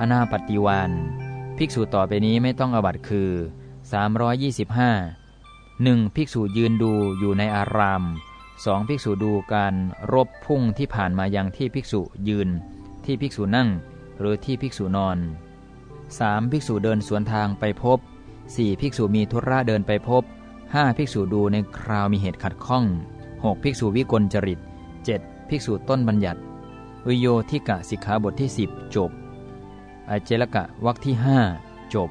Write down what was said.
อนาปฏิวานภิกษุต่อไปนี้ไม่ต้องอบัตคือ 325 1. ภิกษุยืนดูอยู่ในอาราม 2. ภิกษุดูการรบพุ่งที่ผ่านมายังที่ภิกษุยืน ที่ภิกษุนั่ง หรือที่ภิกษุนอน 3. ภิกษุเดินสวนทางไปพบ 4. ภิกษุมีธุระเดินไปพบ 5. ภิกษุดูในคราวมีเหตุขัดข้อง 6. ภิกษุวิกลจริต 7. ภิกษุต้นบัญญัติวิโยทิกะสิกขาบทที่ 10 จบ อเจลกะวรรคที่ 5 จบ